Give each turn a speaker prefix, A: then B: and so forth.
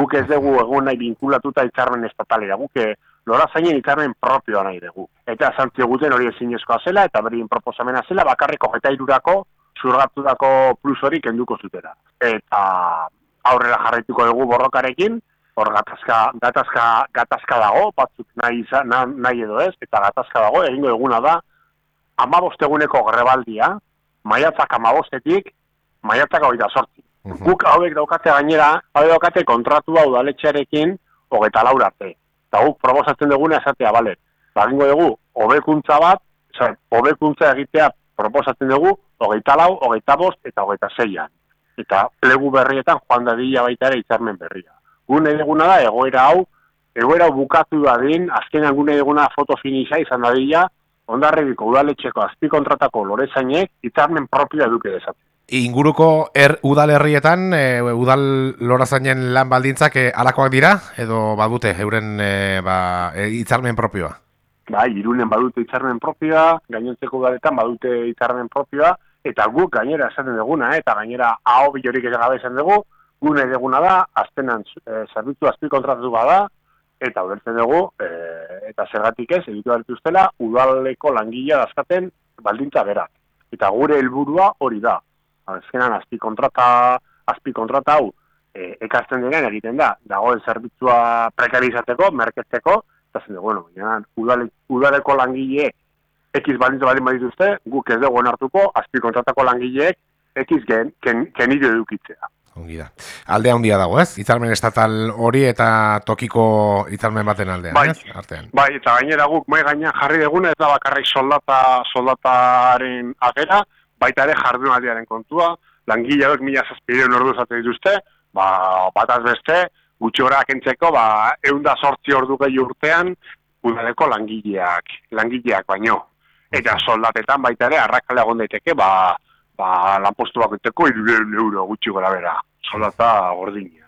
A: Guk ez dugu egun nahi vinkulatuta hitzarmen estatalera, guk eh, lora zainen hitzarmen propioa nahi dugu. Eta zantzio guten hori ezinezkoa zela, eta berin proposamena zela, bakarriko eta irurako, zurgatutako plus hori kenduko zutera. Eta aurrera jarraituko dugu borrokarekin, hor gatazka, gatazka, gatazka dago, batzuk nahi, izan, na, nahi edo ez, eta gatazka dago, egingo eguna da, amabosteguneko grebaldia, maiatzak amabostetik, maiatzak hori da sortzi. Guk hauek daukate gainera, hauek daukate kontratua udaletxearekin hogeta laura arte. Eta guk proposatzen duguna esatea, bale, bagingo dugu, hobekuntza bat, hobekuntza egitea proposatzen dugu, hogeita lau, hogeita bost, eta hogeita zeian. Eta plegu berrietan joan dadila baita ere hitzarmen berria. Gune eguna da, egoera hau, egoera hau bukatu dadin, azkenean gune eguna foto finisa izan dadila, ondarrebiko udaletxeko azpi kontratako lorezainek hitzarmen propioa eduke dezatzen.
B: Inguruko er, udalerrietan, e, udal lorazainen lan baldintzak e, alakoak dira, edo badute euren e, ba, e, hitzarmen propioa?
A: Bai, irunen badute hitzarmen propioa, gainontzeko udaletan badute hitzarmen propioa, eta guk gainera esaten duguna, eh, eta gainera hau bilorik ez gabe esan dugu, gune deguna da, aztenan e, zerbitzu azpi kontratatu bada, eta ulertzen dugu, e, eta zergatik ez, egitu ustela, udaleko langilea dazkaten baldintza berak. Eta gure helburua hori da, azkenan azpi kontrata, azpi kontrata hau e, ekasten diren egiten da, dagoen zerbitzua prekarizateko, merketzeko, eta zen bueno, udale, udaleko langile ekiz balintza balin badituzte, guk ez dugu hartuko, azpi kontratako langileek ekiz gen, ken, kenido edukitzea.
B: Ongi da. Aldea handia dago, ez? Itzarmen estatal hori eta tokiko itzarmen baten aldean,
A: bai,
B: ez? Artean.
A: Bai, eta gainera guk mai gainean jarri deguna ez da bakarrik soldata soldataren agera, baita ere jardunaldiaren kontua, langile hauek mila zazpireun ordu zaten dituzte, ba, bataz beste, gutxi horak entzeko, ba, eunda sortzi ordu gehi urtean, udaleko langileak, langileak baino. Eta soldatetan baita ere, arrakale agon daiteke, ba, ba, lanpostu bakoiteko irureun euro gutxi gora bera, soldata gordina.